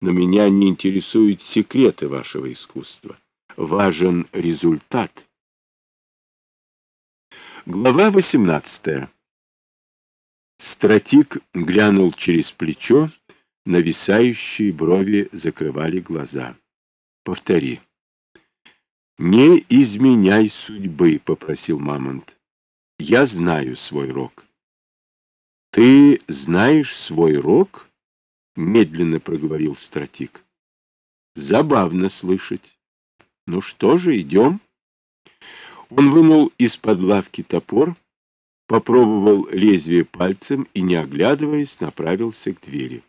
но меня не интересуют секреты вашего искусства. Важен результат. Глава 18. Стратик глянул через плечо, нависающие брови закрывали глаза. Повтори. «Не изменяй судьбы», — попросил Мамонт. «Я знаю свой рок». «Ты знаешь свой рок?» — медленно проговорил Стратик. «Забавно слышать. Ну что же, идем?» Он вынул из-под лавки топор, попробовал лезвие пальцем и, не оглядываясь, направился к двери.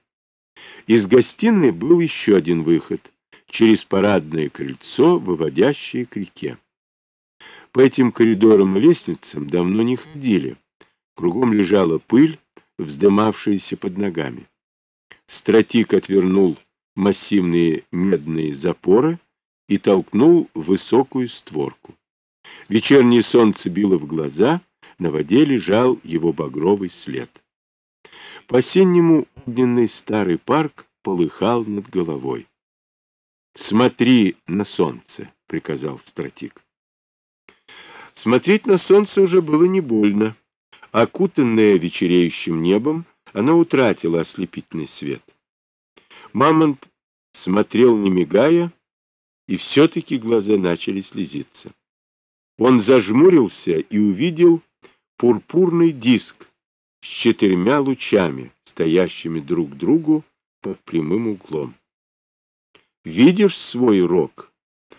Из гостиной был еще один выход — через парадное крыльцо, выводящее к реке. По этим коридорам и лестницам давно не ходили. Кругом лежала пыль, вздымавшаяся под ногами. Стратик отвернул массивные медные запоры и толкнул высокую створку. Вечернее солнце било в глаза, на воде лежал его багровый след. По-осеннему огненный старый парк полыхал над головой. «Смотри на солнце», — приказал стратик. Смотреть на солнце уже было не больно. Окутанное вечереющим небом, оно утратило ослепительный свет. Мамонт смотрел, не мигая, и все-таки глаза начали слезиться. Он зажмурился и увидел пурпурный диск с четырьмя лучами, стоящими друг к другу под прямым углом. Видишь свой рог?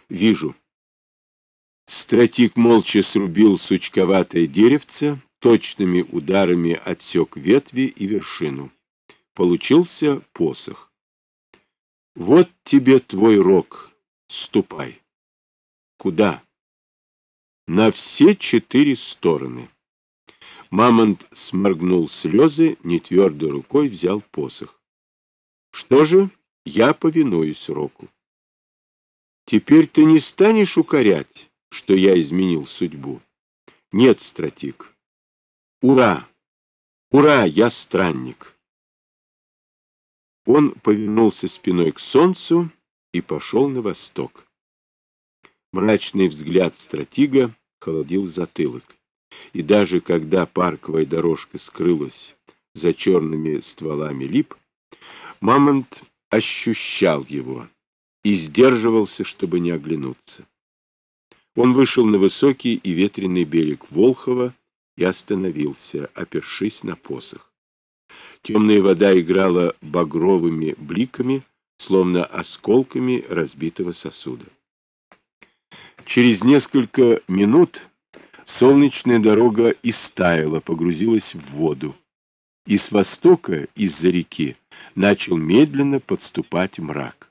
Вижу. Стратик молча срубил сучковатое деревце, точными ударами отсек ветви и вершину. Получился посох. Вот тебе твой рог. Ступай. Куда? На все четыре стороны. Мамонт сморгнул слезы, нетвердой рукой взял посох. Что же? Я повинуюсь Року. Теперь ты не станешь укорять, что я изменил судьбу? Нет, стратик. Ура! Ура, я странник. Он повернулся спиной к солнцу и пошел на восток. Мрачный взгляд стратига холодил затылок. И даже когда парковая дорожка скрылась за черными стволами лип, Мамонт ощущал его и сдерживался, чтобы не оглянуться. Он вышел на высокий и ветреный берег Волхова и остановился, опершись на посох. Темная вода играла багровыми бликами, словно осколками разбитого сосуда. Через несколько минут солнечная дорога истаяла, погрузилась в воду, и с востока, из-за реки, начал медленно подступать мрак.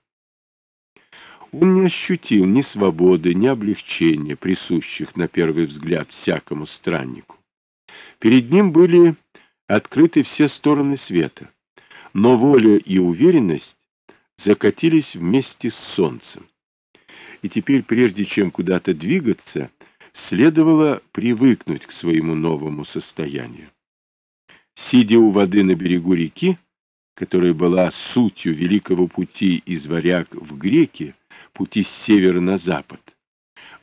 Он не ощутил ни свободы, ни облегчения, присущих на первый взгляд всякому страннику. Перед ним были открыты все стороны света, но воля и уверенность закатились вместе с солнцем. И теперь, прежде чем куда-то двигаться, следовало привыкнуть к своему новому состоянию. Сидя у воды на берегу реки, которая была сутью великого пути из варяг в греки, пути с севера на запад,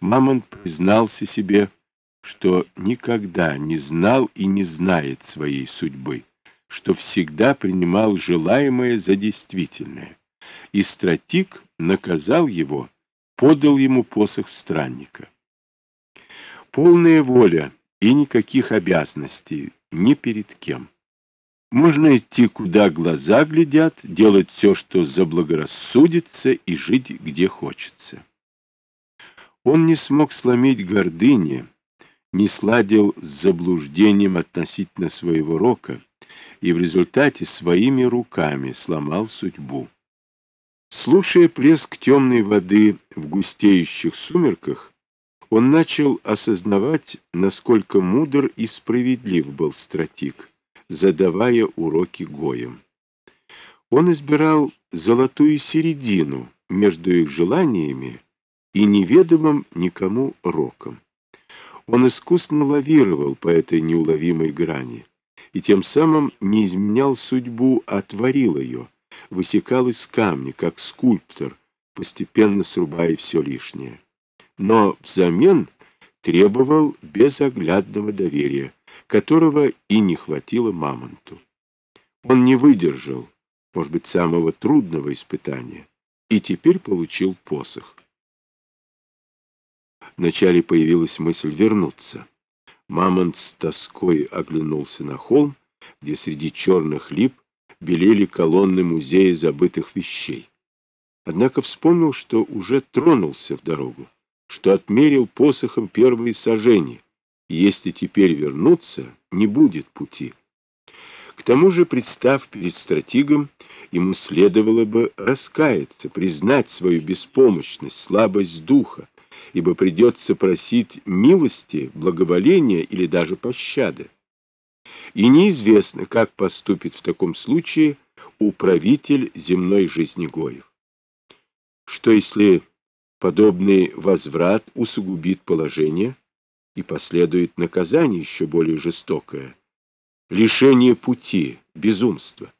Мамонт признался себе, что никогда не знал и не знает своей судьбы, что всегда принимал желаемое за действительное. И стратик наказал его, подал ему посох странника. Полная воля и никаких обязанностей ни перед кем. Можно идти, куда глаза глядят, делать все, что заблагорассудится, и жить, где хочется. Он не смог сломить гордыни, не сладил с заблуждением относительно своего рока и в результате своими руками сломал судьбу. Слушая плеск темной воды в густеющих сумерках, он начал осознавать, насколько мудр и справедлив был стратик задавая уроки Гоем. Он избирал золотую середину между их желаниями и неведомым никому роком. Он искусно лавировал по этой неуловимой грани и тем самым не изменял судьбу, а творил ее, высекал из камня, как скульптор, постепенно срубая все лишнее. Но взамен требовал безоглядного доверия, которого и не хватило Мамонту. Он не выдержал, может быть, самого трудного испытания, и теперь получил посох. Вначале появилась мысль вернуться. Мамонт с тоской оглянулся на холм, где среди черных лип белели колонны музея забытых вещей. Однако вспомнил, что уже тронулся в дорогу, что отмерил посохом первые сажения, и если теперь вернуться, не будет пути. К тому же, представ перед стратегом, ему следовало бы раскаяться, признать свою беспомощность, слабость духа, ибо придется просить милости, благоволения или даже пощады. И неизвестно, как поступит в таком случае управитель земной жизни Гоев. Что если подобный возврат усугубит положение и последует наказание еще более жестокое, лишение пути, безумство?